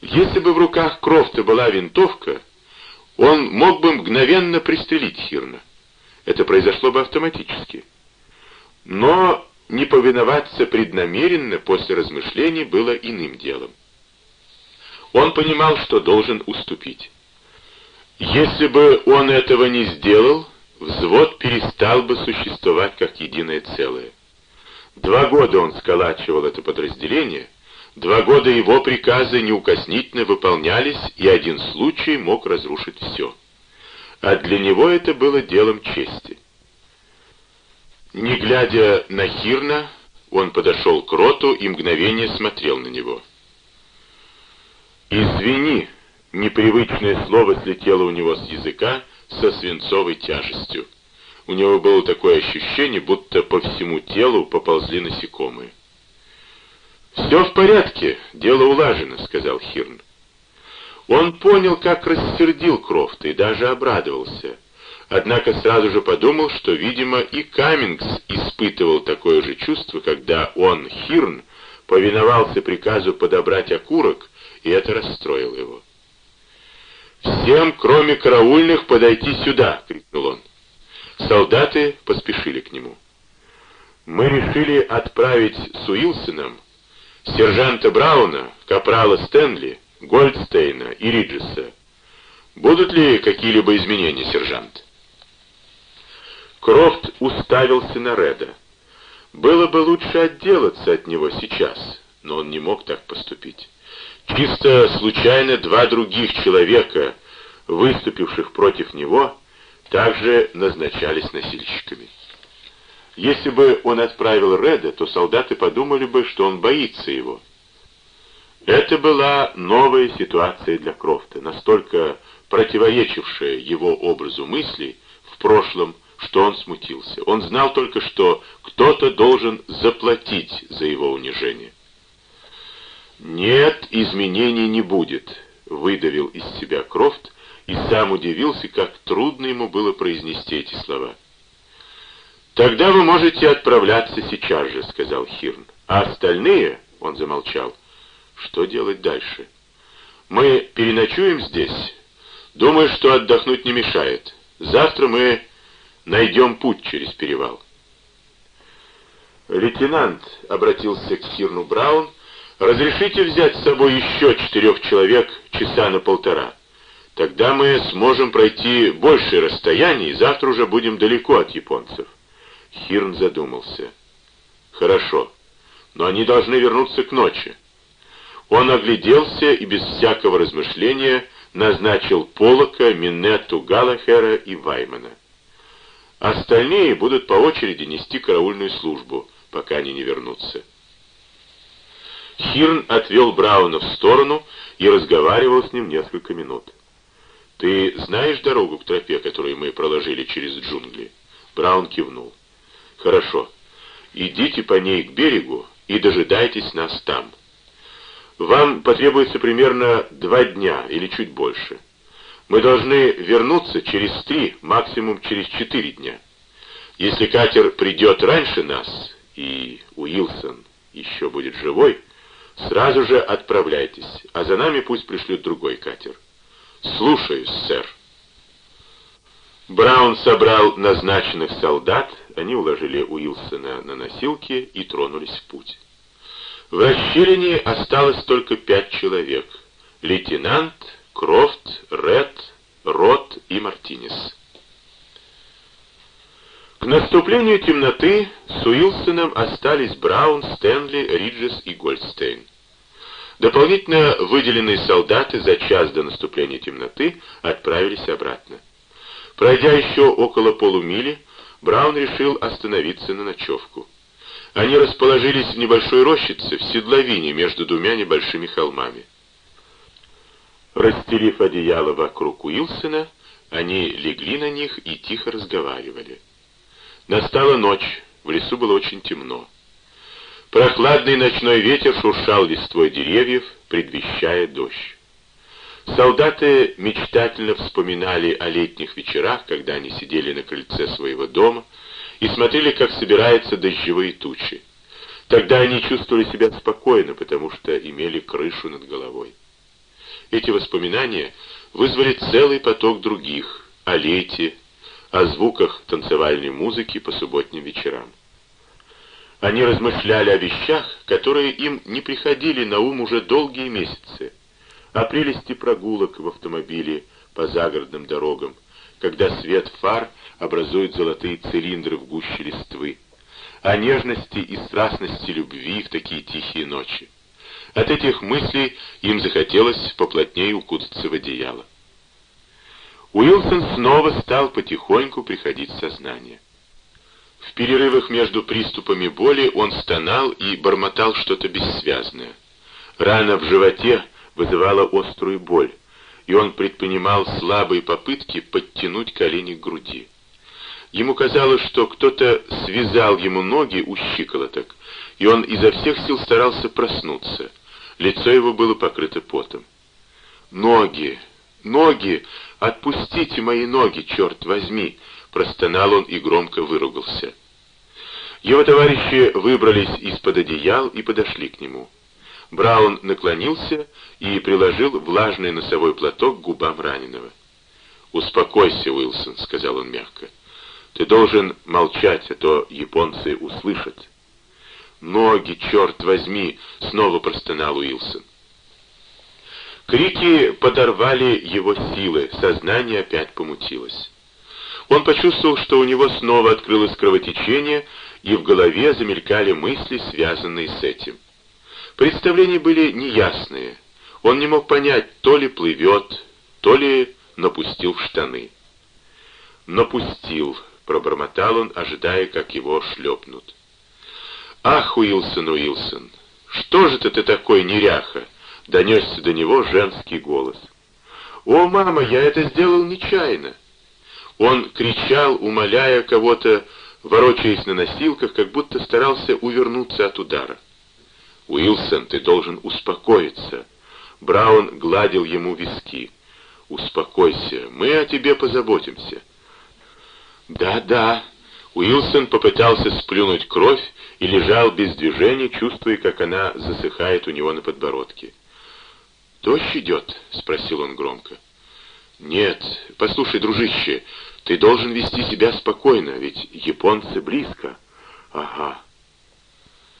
Если бы в руках Крофта была винтовка, он мог бы мгновенно пристрелить Хирна. Это произошло бы автоматически. Но не повиноваться преднамеренно после размышлений было иным делом. Он понимал, что должен уступить. Если бы он этого не сделал, взвод перестал бы существовать как единое целое. Два года он сколачивал это подразделение, два года его приказы неукоснительно выполнялись, и один случай мог разрушить все. А для него это было делом чести. Не глядя на Хирна, он подошел к Роту и мгновение смотрел на него. «Извини», — непривычное слово слетело у него с языка со свинцовой тяжестью. У него было такое ощущение, будто по всему телу поползли насекомые. «Все в порядке, дело улажено», — сказал Хирн. Он понял, как рассердил Крофта и даже обрадовался. Однако сразу же подумал, что, видимо, и Каммингс испытывал такое же чувство, когда он, Хирн, повиновался приказу подобрать окурок, и это расстроило его. «Всем, кроме караульных, подойти сюда!» — крикнул он. Солдаты поспешили к нему. «Мы решили отправить с Уилсоном сержанта Брауна, капрала Стэнли, Гольдстейна и Риджеса. Будут ли какие-либо изменения, сержант?» Крофт уставился на Реда. Было бы лучше отделаться от него сейчас, но он не мог так поступить. Чисто случайно два других человека, выступивших против него, также назначались носильщиками. Если бы он отправил Реда, то солдаты подумали бы, что он боится его. Это была новая ситуация для Крофта, настолько противоречившая его образу мыслей в прошлом, что он смутился. Он знал только, что кто-то должен заплатить за его унижение. «Нет, изменений не будет», — выдавил из себя Крофт и сам удивился, как трудно ему было произнести эти слова. «Тогда вы можете отправляться сейчас же», — сказал Хирн. «А остальные...» — он замолчал. «Что делать дальше?» «Мы переночуем здесь. Думаю, что отдохнуть не мешает. Завтра мы найдем путь через перевал». «Лейтенант», — обратился к Хирну Браун, — «разрешите взять с собой еще четырех человек часа на полтора. Тогда мы сможем пройти большее расстояние, и завтра уже будем далеко от японцев». Хирн задумался. «Хорошо, но они должны вернуться к ночи». Он огляделся и без всякого размышления назначил Полока, Минетту, Галахера и Ваймана. Остальные будут по очереди нести караульную службу, пока они не вернутся. Хирн отвел Брауна в сторону и разговаривал с ним несколько минут. «Ты знаешь дорогу к тропе, которую мы проложили через джунгли?» Браун кивнул. «Хорошо. Идите по ней к берегу и дожидайтесь нас там. Вам потребуется примерно два дня или чуть больше. Мы должны вернуться через три, максимум через четыре дня. Если катер придет раньше нас, и Уилсон еще будет живой, сразу же отправляйтесь, а за нами пусть пришлют другой катер. Слушаюсь, сэр. Браун собрал назначенных солдат, они уложили Уилсона на носилки и тронулись в путь. В расщелине осталось только пять человек. Лейтенант, Крофт, Ред, Рот и Мартинес. К наступлению темноты с Уилсоном остались Браун, Стэнли, Риджес и Гольдстейн. Дополнительно выделенные солдаты за час до наступления темноты отправились обратно. Пройдя еще около полумили, Браун решил остановиться на ночевку. Они расположились в небольшой рощице, в седловине между двумя небольшими холмами. Расстелив одеяло вокруг Уилсона, они легли на них и тихо разговаривали. Настала ночь, в лесу было очень темно. Прохладный ночной ветер шуршал листвой деревьев, предвещая дождь. Солдаты мечтательно вспоминали о летних вечерах, когда они сидели на крыльце своего дома и смотрели, как собираются дождевые тучи. Тогда они чувствовали себя спокойно, потому что имели крышу над головой. Эти воспоминания вызвали целый поток других о лете, о звуках танцевальной музыки по субботним вечерам. Они размышляли о вещах, которые им не приходили на ум уже долгие месяцы, о прелести прогулок в автомобиле по загородным дорогам, когда свет фар образует золотые цилиндры в гуще листвы, о нежности и страстности любви в такие тихие ночи. От этих мыслей им захотелось поплотнее укутаться в одеяло. Уилсон снова стал потихоньку приходить в сознание. В перерывах между приступами боли он стонал и бормотал что-то бессвязное. Рана в животе вызывала острую боль, и он предпринимал слабые попытки подтянуть колени к груди. Ему казалось, что кто-то связал ему ноги у щиколоток, и он изо всех сил старался проснуться. Лицо его было покрыто потом. «Ноги! Ноги! Отпустите мои ноги, черт возьми!» Простонал он и громко выругался. Его товарищи выбрались из-под одеял и подошли к нему. Браун наклонился и приложил влажный носовой платок к губам раненого. «Успокойся, Уилсон», — сказал он мягко. «Ты должен молчать, а то японцы услышат». «Ноги, черт возьми!» — снова простонал Уилсон. Крики подорвали его силы, сознание опять помутилось. Он почувствовал, что у него снова открылось кровотечение, и в голове замелькали мысли, связанные с этим. Представления были неясные. Он не мог понять, то ли плывет, то ли напустил в штаны. «Напустил», — пробормотал он, ожидая, как его шлепнут. «Ах, Уилсон, Уилсон, что же ты такой неряха?» — донесся до него женский голос. «О, мама, я это сделал нечаянно!» Он кричал, умоляя кого-то, ворочаясь на носилках, как будто старался увернуться от удара. «Уилсон, ты должен успокоиться!» Браун гладил ему виски. «Успокойся, мы о тебе позаботимся». «Да-да», Уилсон попытался сплюнуть кровь и лежал без движения, чувствуя, как она засыхает у него на подбородке. «Дождь идет?» — спросил он громко. «Нет, послушай, дружище, ты должен вести себя спокойно, ведь японцы близко». «Ага,